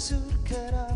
menyusur cut